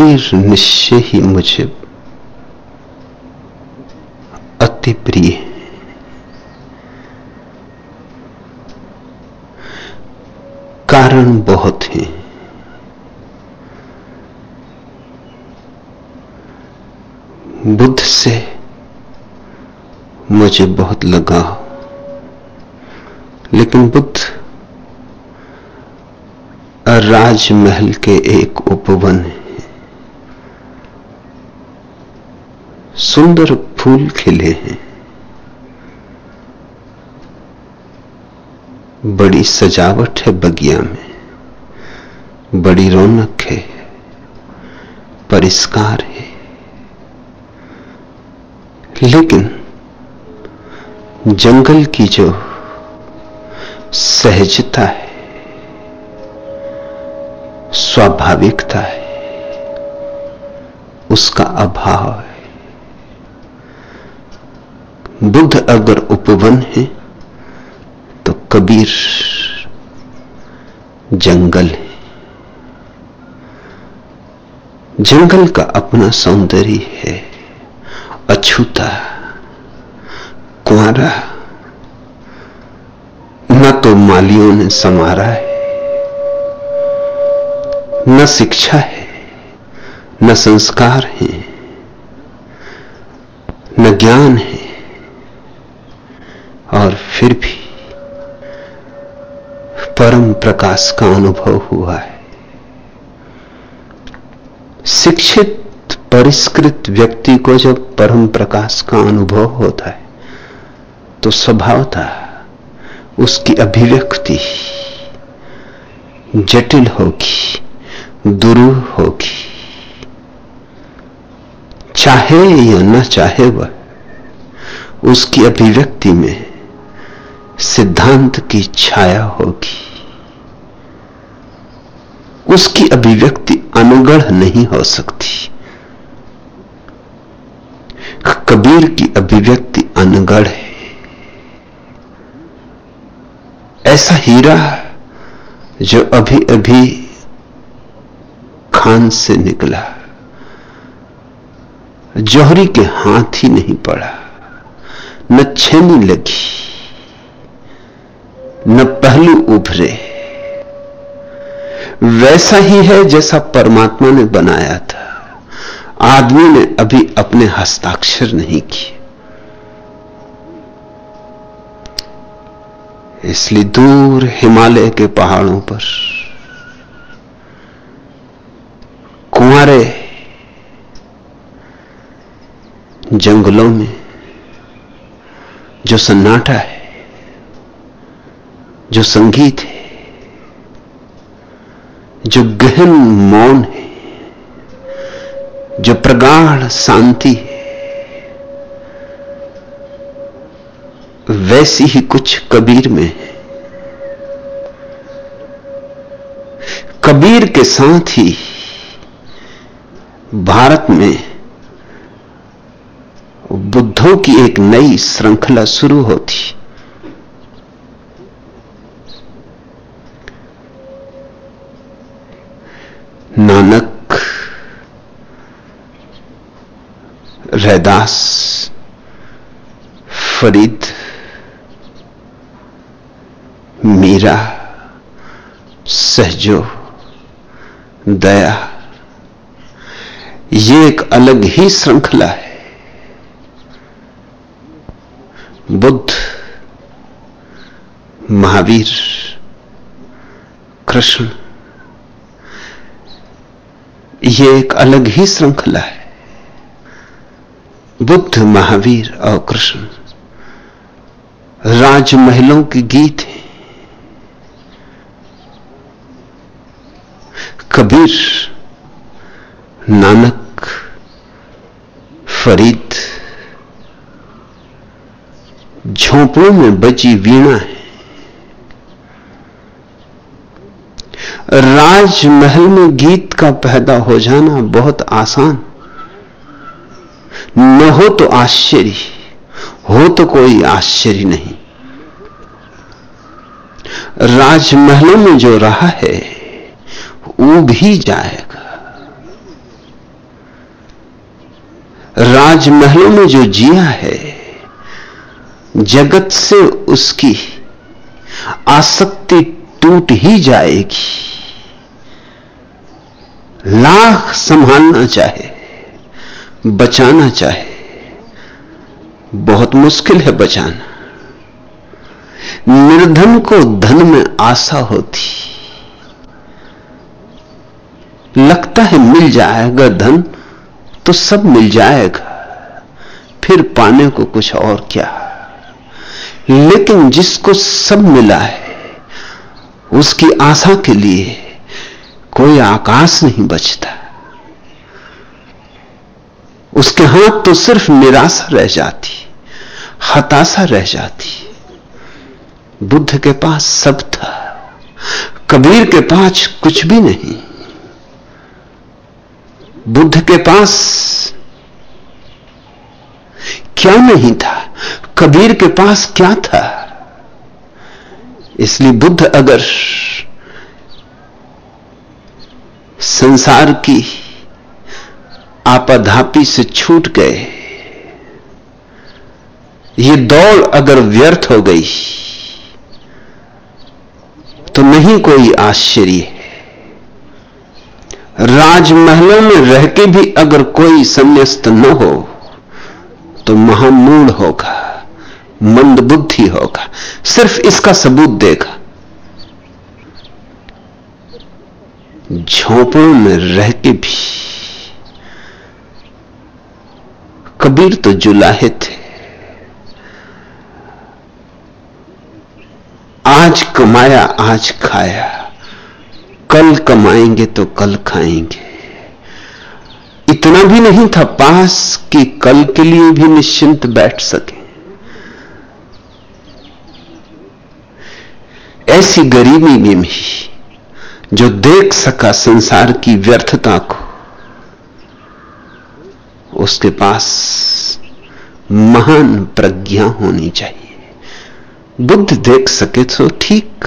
कबीर निश्चय ही मुझे अति प्रिय कारण बहुत हैं। बुद्ध से मुझे बहुत लगाव। लेकिन बुद्ध राजमहल के एक उपवन है। सुंदर फूल खिले हैं। बड़ी सजावट है बगिया में। बड़ी रौनक है। परिष्कार है। लेकिन जंगल की जो सहजता है, स्वाभाविकता है, उसका अभाव है। बुद्ध अगर उपवन है तो कबीर जंगल है। जंगल का अपना सौंदर्य है, अछूता कुआरा न तो मालियों ने संवारा है, न शिक्षा है, न संस्कार है, न ज्ञान है। और फिर भी परम प्रकाश का अनुभव हुआ है। शिक्षित, परिष्कृत व्यक्ति को जब परम प्रकाश का अनुभव होता है तो स्वभावता उसकी अभिव्यक्ति जटिल होगी, दुरूह होगी। चाहे या न चाहे वह, उसकी अभिव्यक्ति में सिद्धांत की छाया होगी। उसकी अभिव्यक्ति अनुगढ़ नहीं हो सकती। कबीर की अभिव्यक्ति अनगढ़ है। ऐसा हीरा जो अभी अभी खान से निकला, जौहरी के हाथ ही नहीं पड़ा, न छेनी लगी। न पहलू उभरे। वैसा ही है जैसा परमात्मा ने बनाया था। आदमी ने अभी अपने हस्ताक्षर नहीं किए। इसलिए दूर हिमालय के पहाड़ों पर कुंवारे जंगलों में जो सन्नाटा है जो संगीत है, जो गहन मौन है, जो प्रगाढ़ शांति है, वैसी ही कुछ कबीर में है। कबीर के साथ ही भारत में बुद्धों की एक नई श्रृंखला शुरू होती नानक रैदास फरीद मीरा सहजो दया ये एक अलग ही श्रृंखला है। बुद्ध, महावीर, कृष्ण, ये एक अलग ही श्रृंखला है। बुद्ध, महावीर और कृष्ण। राजमहलों के गीत हैं। कबीर, नानक, फरीद, झोंपड़ों में बची वीणा है। राजमहल में गीत का पैदा हो जाना बहुत आसान न हो तो आश्चर्य, हो तो कोई आश्चर्य नहीं। राजमहलों में जो रहा है, वो भी जाएगा। राजमहलों में जो जिया है, जगत से उसकी आसक्ति टूट ही जाएगी। लाख संभालना चाहे बचाना चाहे। बहुत मुश्किल है बचाना। निर्धन को धन में आशा होती। लगता है मिल जाएगा धन तो सब मिल जाएगा। फिर पाने को कुछ और क्या? लेकिन जिसको सब मिला है, उसकी आशा के लिए कोई आकाश नहीं बचता। उसके हाथ तो सिर्फ़ निराशा रह जाती, हताशा रह जाती। बुद्ध के पास सब था, कबीर के पास कुछ भी नहीं। बुद्ध के पास क्या नहीं था, कबीर के पास क्या था? इसलिए बुद्ध अगर संसार की आपाधापी से छूट गए। ये दौड़ अगर व्यर्थ हो गई तो नहीं कोई आश्चर्य राजमहलों में रह के भी अगर कोई संन्यास्त न हो तो महामूढ़ होगा मंद बुद्धि होगा, सिर्फ़ इसका सबूत देगा। झोंपड़ों में रह के भी कबीर तो जुलाहे थे। आज कमाया, आज खाया। कल कमाएँगे तो कल खाएँगे। इतना भी नहीं था पास कि कल के लिए भी निश्चिंत बैठ सके। ऐसी गरीबी में भी जो देख सका संसार की व्यर्थता को। उसके पास महान प्रज्ञा होनी चाहिए। बुद्ध देख सके तो ठीक,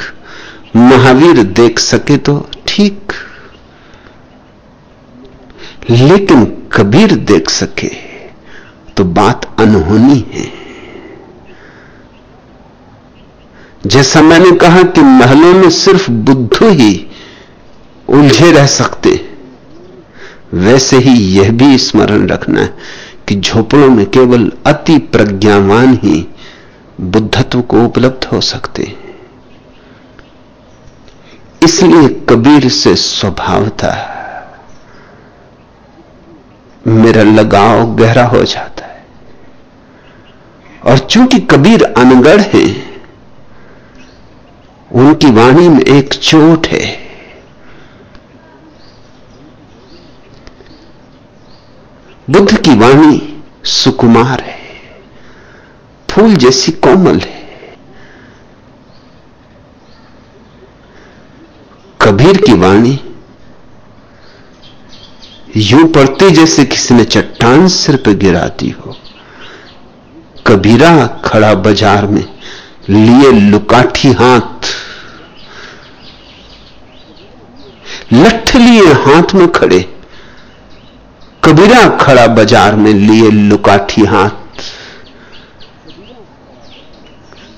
महावीर देख सके तो ठीक, लेकिन कबीर देख सके तो बात अनहोनी है। जैसा मैंने कहा कि महलों में सिर्फ़ बुद्ध ही उलझे रह सकते वैसे ही यह भी स्मरण रखना है कि झोपड़ों में केवल अति प्रज्ञावान ही बुद्धत्व को उपलब्ध हो सकते हैं। इसलिए कबीर से स्वभाव था। मेरा लगाव गहरा हो जाता है। और चूँकि कबीर अनगढ़ है, उनकी वाणी में एक चोट है। बुद्ध की वाणी सुकुमार है, फूल जैसी कोमल है। कबीर की वाणी यूँ पड़ती जैसे किसी ने चट्टान सिर पर गिरा दी हो। कबीरा खड़ा बाज़ार में लिए लुकाठी हाथ। लठ लिए हाथ में खड़े कबीरा खड़ा बाज़ार में लिए लुकाठी हाथ।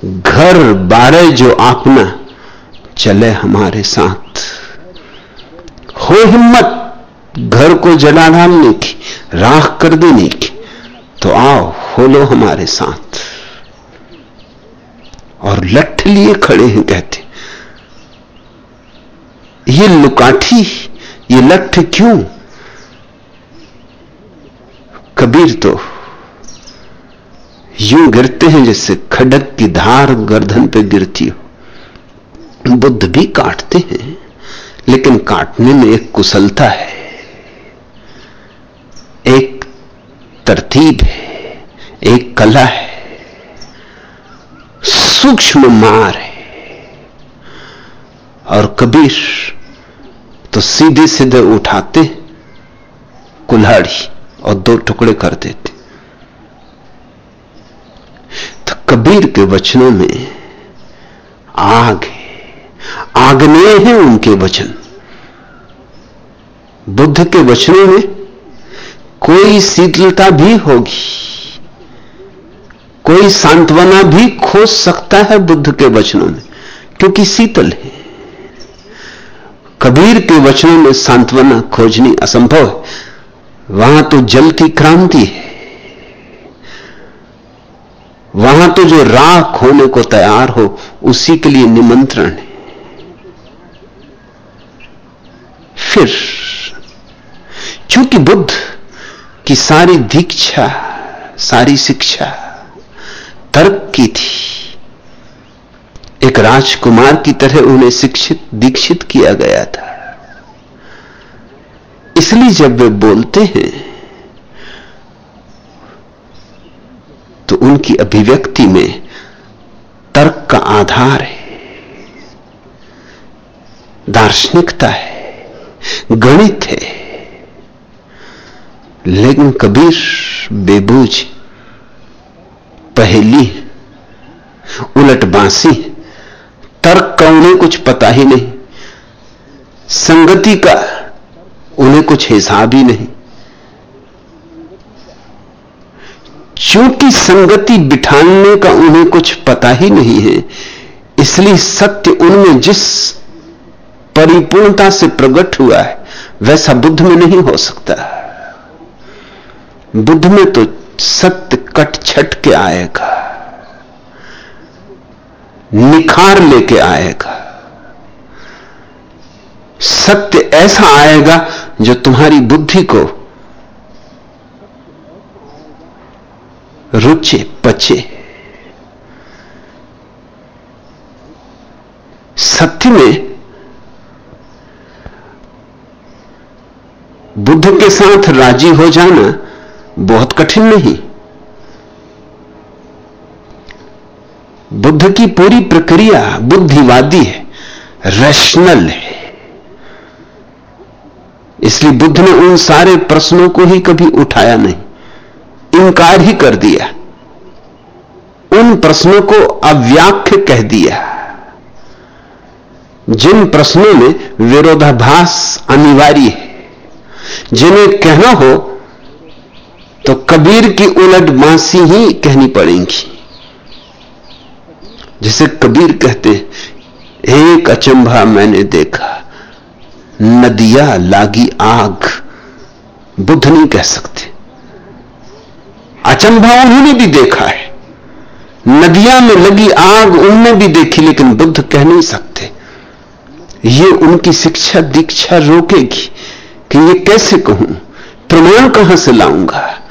घर बारे जो आपना चले हमारे साथ। हो हिम्मत, घर को जला डालने की, राख कर देने की तो आओ हो लो हमारे साथ। और लठ लिए खड़े हैं कहते, ये लुकाठी, ये लठ क्यों? कबीर तो यूँ गिरते हैं जैसे खडक की धार गर्दन पे गिरती हो। बुद्ध भी काटते हैं, लेकिन काटने में एक कुशलता है, एक तरतीब है, एक कला है, सूक्ष्म मार है। और कबीर तो सीधे सीधे उठाते कुल्हाड़ी। और दो टुकड़े कर देते। तो कबीर के वचनों में आग है। आग्नेय है उनके वचन। बुद्ध के वचनों में कोई शीतलता भी होगी। कोई सांत्वना भी खोज सकता है बुद्ध के वचनों में, क्योंकि शीतल है। कबीर के वचनों में सांत्वना खोजनी असंभव है। वहाँ तो जल की क्रांति है। वहाँ तो जो राह खोने को तैयार हो, उसी के लिए निमंत्रण है। फिर चूँकि बुद्ध की सारी दीक्षा, सारी शिक्षा, तर्क की थी, एक राजकुमार की तरह उन्हें शिक्षित, दीक्षित किया गया था। इसलिए जब वे बोलते हैं तो उनकी अभिव्यक्ति में तर्क का आधार है, दार्शनिकता है, गणित है। लेकिन कबीर बेबूझ पहली उलट बांसी तर्क का उन्हें कुछ पता ही नहीं। संगति का उन्हें कुछ हिसाब ही नहीं। चूँकि संगति बिठाने का उन्हें कुछ पता ही नहीं है, इसलिए सत्य उनमें जिस परिपूर्णता से प्रकट हुआ है, वैसा बुद्ध में नहीं हो सकता। बुद्ध में तो सत्य कट छट के आएगा, निखार लेके आएगा। सत्य ऐसा आएगा जो तुम्हारी बुद्धि को रुचे, पचे। सत्य में बुद्ध के साथ राज़ी हो जाना बहुत कठिन नहीं। बुद्ध की पूरी प्रक्रिया बुद्धिवादी है रैशनल है। इसलिए बुद्ध ने उन सारे प्रश्नों को ही कभी उठाया नहीं। इनकार ही कर दिया। उन प्रश्नों को अव्याख्य कह दिया। जिन प्रश्नों में विरोधाभास अनिवार्य है, जिन्हें कहना हो तो कबीर की उलट मासी ही कहनी पड़ेंगी। जिसे कबीर कहते हैं, एक अचंभा मैंने देखा। नदिया लागी आग। बुद्ध नहीं कह सकते। अचंभा उन्होंने भी देखा है। नदिया में लगी आग उनने भी देखी, लेकिन बुद्ध कह नहीं सकते। ये उनकी शिक्षा दीक्षा रोकेगी कि ये कैसे कहूँ? प्रमाण कहाँ से लाऊँगा?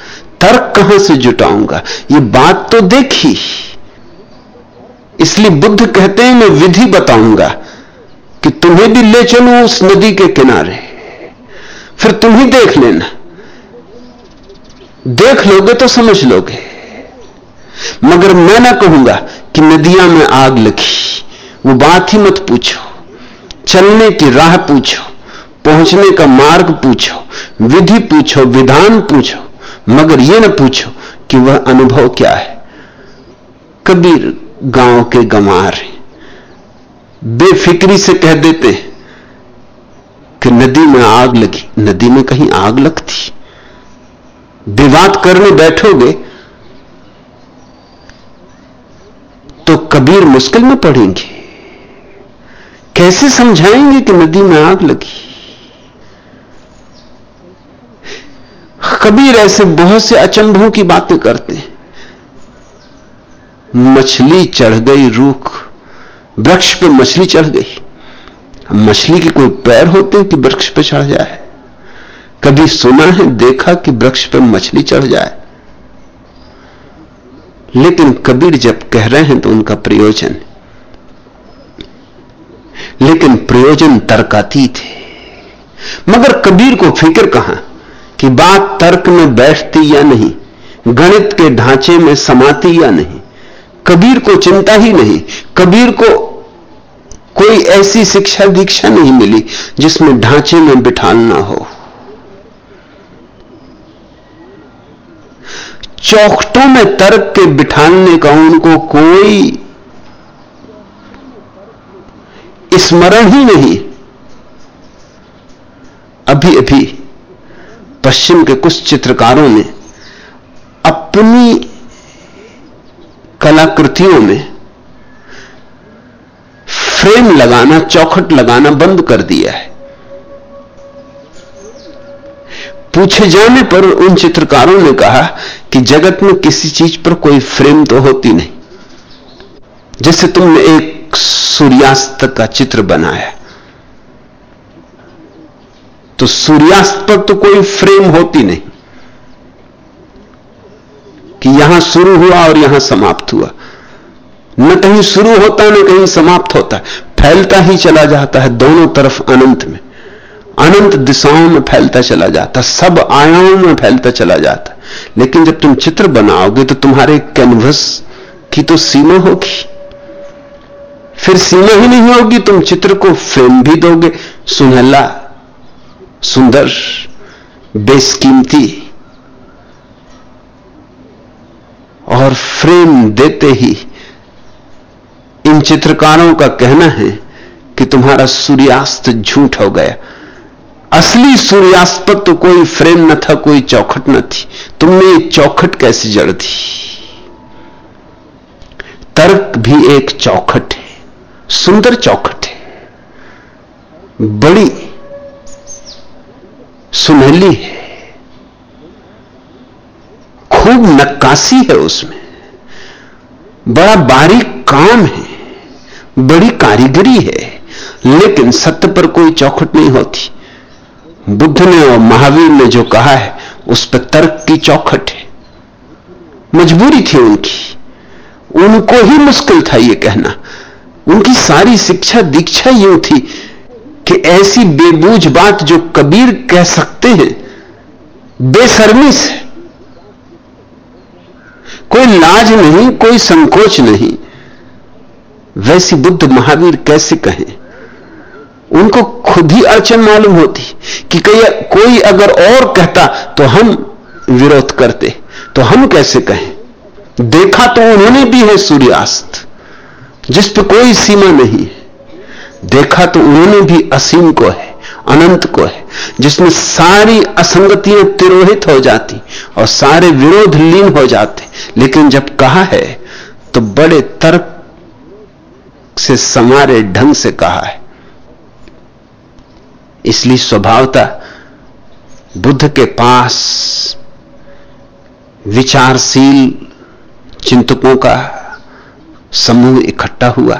तर्क कहाँ से जुटाऊँगा? ये बात तो देखी। इसलिए बुद्ध कहते हैं, मैं विधि बताऊँगा। कि तुम्हें भी ले चलूँ उस नदी के किनारे। फिर तुम ही देख लेना। देख लोगे तो समझ लोगे। मगर मैं ना कहूँगा कि नदियाँ में आग लगी। वो बात ही मत पूछो। चलने की राह पूछो। पहुँचने का मार्ग पूछो। विधि पूछो, विधान पूछो। मगर यह ना पूछो कि वह अनुभव क्या है। कबीर गाँव के गंवार बेफिक्री से कह देते कि नदी में आग लगी। नदी में कहीं आग लगती। विवाद करने बैठोगे तो कबीर मुश्किल में पड़ेंगे। कैसे समझाएँगे कि नदी में आग लगी? कबीर ऐसे बहुत से अचंभों की बातें करते हैं। मछली चढ़ गई रूख। वृक्ष पर मछली चढ़ गई। मछली के कोई पैर होते हैं कि वृक्ष पर चढ़ जाए? कभी सुना है, देखा कि वृक्ष पर मछली चढ़ जाए? लेकिन कबीर जब कह रहे हैं तो उनका प्रयोजन। लेकिन प्रयोजन तर्कातीत है। मगर कबीर को फ़िक्र कहाँ? कि बात तर्क में बैठती या नहीं? गणित के ढांचे में समाती या नहीं? कबीर को चिंता ही नहीं। कबीर को कोई ऐसी शिक्षा दीक्षा नहीं मिली जिसमें ढांचे में बिठालना हो। चौखटों में तर्क के बिठाने का उनको कोई स्मरण ही नहीं। अभी अभी पश्चिम के कुछ चित्रकारों ने अपनी कलाकृतियों में फ्रेम लगाना, चौखट लगाना बंद कर दिया है। पूछे जाने पर उन चित्रकारों ने कहा कि जगत में किसी चीज़ पर कोई फ्रेम तो होती नहीं, जैसे तुमने एक सूर्यास्त का चित्र बनाया। तो सूर्यास्त पर तो कोई फ्रेम होती नहीं। कि यहाँ शुरू हुआ और यहाँ समाप्त हुआ। न कहीं शुरू होता, न कहीं समाप्त होता। फैलता ही चला जाता है दोनों तरफ़ अनंत में। अनंत दिशाओं में फैलता चला जाता, सब आयामों में फैलता चला जाता। लेकिन जब तुम चित्र बनाओगे तो तुम्हारे कैनवस की तो सीमा होगी। फिर सीमा ही नहीं होगी, तुम चित्र को फ्रेम भी दोगे। सुनहला, सुंदर बेसकीमती और फ्रेम देते ही इन चित्रकारों का कहना है कि तुम्हारा सूर्यास्त झूठ हो गया। असली सूर्यास्त पर तो कोई फ्रेम न था, कोई चौखट न थी। तुमने चौखट कैसे जड़ दी? तर्क भी एक चौखट है, सुंदर चौखट है। बड़ी सुनहली है खूब नक्काशी है उसमें। बड़ा बारीक काम है, बड़ी कारीगरी है, लेकिन सत्य पर कोई चौखट नहीं होती। बुद्ध ने और महावीर ने जो कहा है, उस पर तर्क की चौखट है। मजबूरी थी उनकी। उनको ही मुश्किल था यह कहना। उनकी सारी शिक्षा दीक्षा यूँ थी कि ऐसी बेबूझ बात जो कबीर कह सकते हैं, बेसरमी से। कोई लाज नहीं, कोई संकोच नहीं। वैसी बुद्ध महावीर कैसे कहें? उनको खुद ही अड़चन मालूम होती कि कोई अगर और कहता तो हम विरोध करते। तो हम कैसे कहें? देखा तो उन्होंने भी है सूर्यास्त, जिस पर कोई सीमा नहीं देखा तो उन्होंने भी असीम को है। अनंत को है, जिसमें सारी असंगतियाँ तिरोहित हो जाती और सारे विरोध लीन हो जाते। लेकिन जब कहा है तो बड़े तर्क से समारे ढंग से कहा है। इसलिए स्वभावता बुद्ध के पास विचारशील चिंतकों का समूह इकट्ठा हुआ,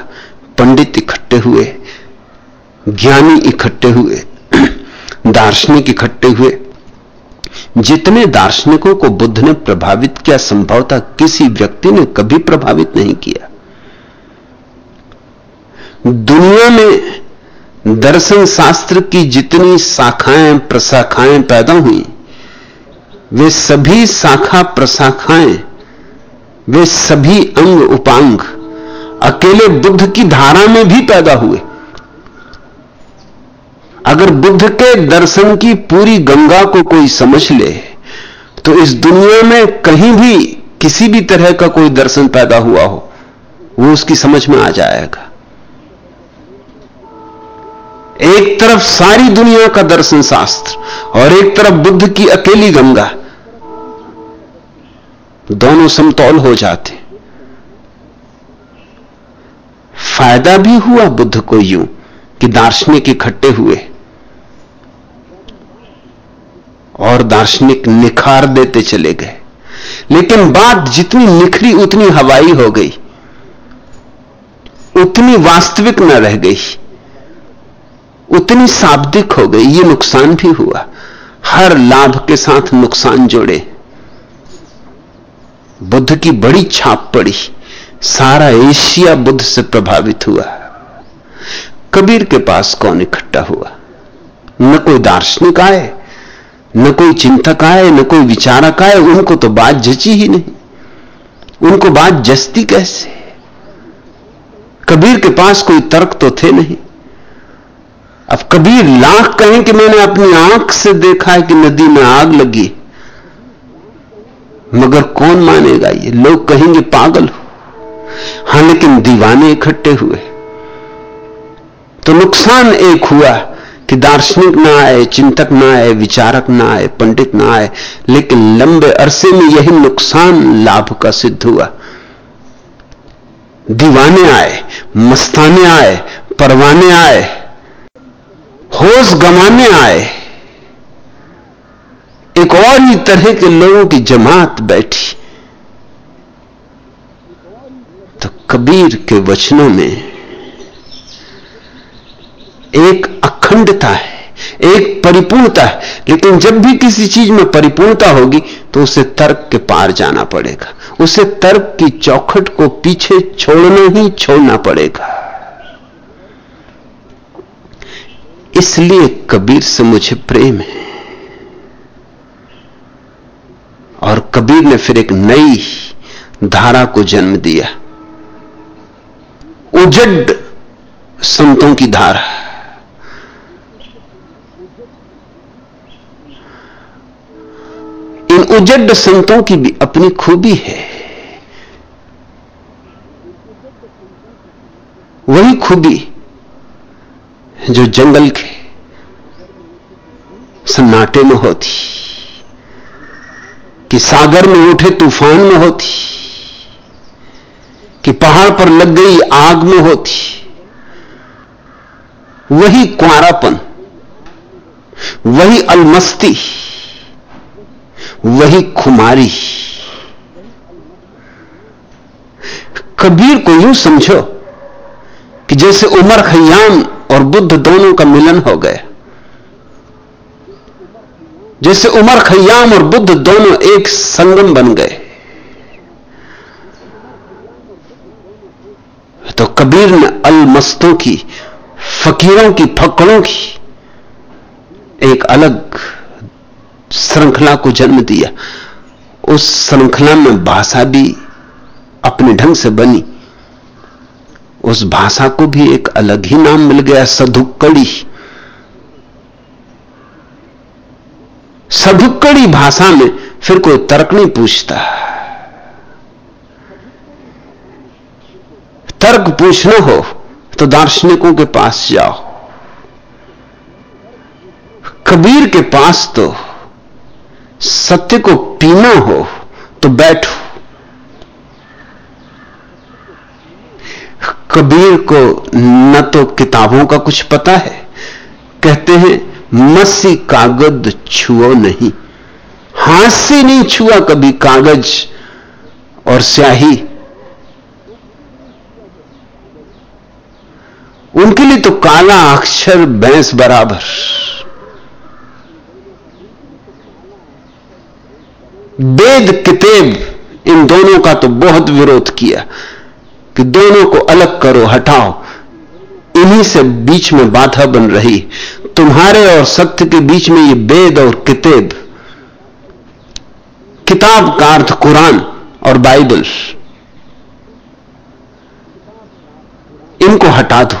पंडित इकट्ठे हुए ज्ञानी इकट्ठे हुए, दार्शनिक इकट्ठे हुए। जितने दार्शनिकों को बुद्ध ने प्रभावित किया, संभवतः किसी व्यक्ति ने कभी प्रभावित नहीं किया। दुनिया में दर्शन शास्त्र की जितनी शाखाएँ, प्रशाखाएँ पैदा हुई, वे सभी शाखा प्रशाखाएँ, वे सभी अंग उपांग अकेले बुद्ध की धारा में भी पैदा हुए। अगर बुद्ध के दर्शन की पूरी गंगा को कोई समझ ले तो इस दुनिया में कहीं भी किसी भी तरह का कोई दर्शन पैदा हुआ हो, वो उसकी समझ में आ जाएगा। एक तरफ़ सारी दुनिया का दर्शन शास्त्र और एक तरफ़ बुद्ध की अकेली गंगा, दोनों समतौल हो जाते। फ़ायदा भी हुआ बुद्ध को यूँ कि दार्शनिक इकट्ठे हुए। और दार्शनिक निखार देते चले गए। लेकिन बात जितनी निखरी, उतनी हवाई हो गई। उतनी वास्तविक न रह गई। उतनी शाब्दिक हो गई। ये नुकसान भी हुआ। हर लाभ के साथ नुकसान जोड़े। बुद्ध की बड़ी छाप पड़ी। सारा एशिया बुद्ध से प्रभावित हुआ। कबीर के पास कौन इकट्ठा हुआ? न कोई दार्शनिक आए न कोई चिंतक आए, न कोई विचारक आए, उनको तो बात जची ही नहीं। उनको बात जस्ती कैसे? कबीर के पास कोई तर्क तो थे नहीं। अब कबीर लाख कहें कि मैंने अपनी आँख से देखा है कि नदी में आग लगी मगर कौन मानेगा ये? लोग कहेंगे पागल हो। हाँ, लेकिन दीवाने इकट्ठे हुए। तो नुकसान एक हुआ। कि दार्शनिक ना आए, चिंतक ना आए, विचारक ना आए, पंडित ना आए, लेकिन लंबे अरसे में यही नुकसान लाभ का सिद्ध हुआ। दीवाने आए, मस्ताने आए, परवाने आए, होश गंवाने आए। एक और ही तरह के लोगों की जमात बैठी। तो कबीर के वचनों में एक अखंडता है, एक परिपूर्णता है। लेकिन जब भी किसी चीज़ में परिपूर्णता होगी तो उसे तर्क के पार जाना पड़ेगा। उसे तर्क की चौखट को पीछे छोड़ना ही छोड़ना पड़ेगा। इसलिए कबीर से मुझे प्रेम है। और कबीर ने फिर एक नई धारा को जन्म दिया। उजड संतों की धारा। इन उजड संतों की भी अपनी खूबी है। वही खूबी जो जंगल के सन्नाटे में होती, कि सागर में उठे तूफ़ान में होती, कि पहाड़ पर लग गई आग में होती। वही कुआरापन, वही अलमस्ती वही खुमारी। कबीर को यूँ समझो कि जैसे उमर खयाम और बुद्ध दोनों का मिलन हो गया। जैसे उमर खयाम और बुद्ध दोनों एक संगम बन गए। तो कबीर ने अलमस्तों की, फकीरों की, फकड़ों की एक अलग श्रृंखला को जन्म दिया। उस श्रृंखला में भाषा भी अपने ढंग से बनी। उस भाषा को भी एक अलग ही नाम मिल गया, सधुक्कड़ी। सधुक्कड़ी भाषा में फिर कोई तर्क नहीं पूछता। तर्क पूछना हो तो दार्शनिकों के पास जाओ। कबीर के पास तो सत्य को पीना हो तो बैठो। कबीर को न तो किताबों का कुछ पता है। कहते हैं, मसी कागज़ छुओ नहीं। हाथ से नहीं छुआ कभी कागज़ और स्याही। उनके लिए तो काला अक्षर, भैंस बराबर। वेद कितेब, इन दोनों का तो बहुत विरोध किया कि दोनों को अलग करो, हटाओ। इन्हीं से बीच में बाधा बन रही। तुम्हारे और सत्य के बीच में ये वेद और किताब किताब का अर्थ कुरान और बाइबल। इनको हटा दो,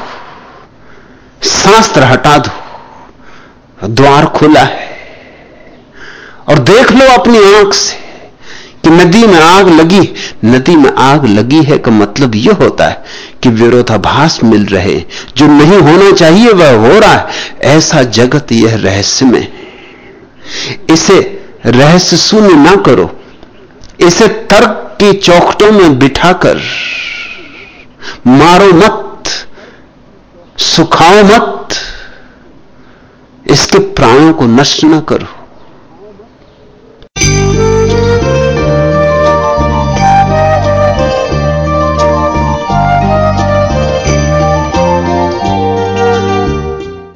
शास्त्र हटा दो, द्वार खुला है। और देख लो अपनी आँख से कि नदी में आग लगी। नदी में आग लगी है का मतलब यह होता है कि विरोधाभास मिल रहे जो नहीं होना चाहिए, वह हो रहा है। ऐसा जगत यह रहस्य में। इसे रहस्य शून्य ना करो। इसे तर्क की चौखटों में बिठाकर मारो मत, सुखाओ मत। इसके प्राणों को नष्ट ना करो।